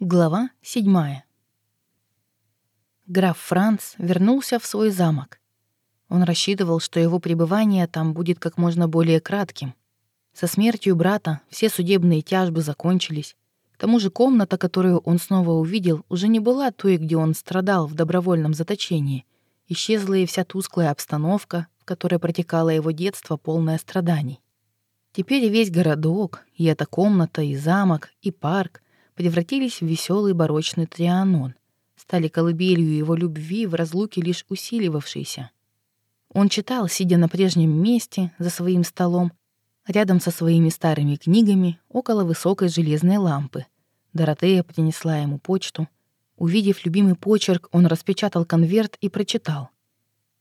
Глава седьмая. Граф Франц вернулся в свой замок. Он рассчитывал, что его пребывание там будет как можно более кратким. Со смертью брата все судебные тяжбы закончились. К тому же комната, которую он снова увидел, уже не была той, где он страдал в добровольном заточении. Исчезла и вся тусклая обстановка, в которой протекало его детство, полное страданий. Теперь весь городок, и эта комната, и замок, и парк — превратились в веселый барочный трианон, стали колыбелью его любви в разлуке лишь усиливавшейся. Он читал, сидя на прежнем месте, за своим столом, рядом со своими старыми книгами, около высокой железной лампы. Доротея принесла ему почту. Увидев любимый почерк, он распечатал конверт и прочитал.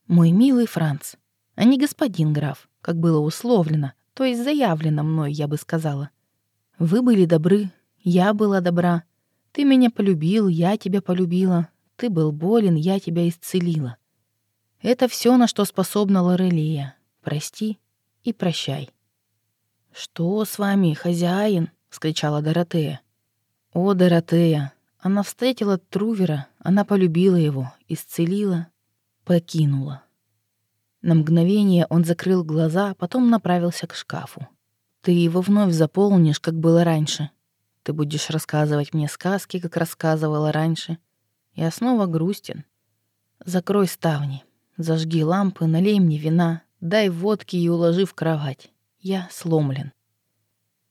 «Мой милый Франц, а не господин граф, как было условлено, то есть заявлено мной, я бы сказала. Вы были добры, я была добра. Ты меня полюбил, я тебя полюбила. Ты был болен, я тебя исцелила. Это все, на что способна Лорелия. Прости и прощай. «Что с вами, хозяин?» — вскричала Доротея. «О, Доротея! Она встретила Трувера, она полюбила его, исцелила, покинула». На мгновение он закрыл глаза, потом направился к шкафу. «Ты его вновь заполнишь, как было раньше. Ты будешь рассказывать мне сказки, как рассказывала раньше. Я снова грустен. Закрой ставни, зажги лампы, налей мне вина, дай водки и уложи в кровать. Я сломлен.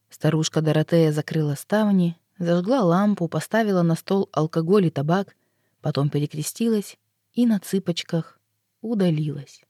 Старушка Доротея закрыла ставни, зажгла лампу, поставила на стол алкоголь и табак, потом перекрестилась и на цыпочках удалилась.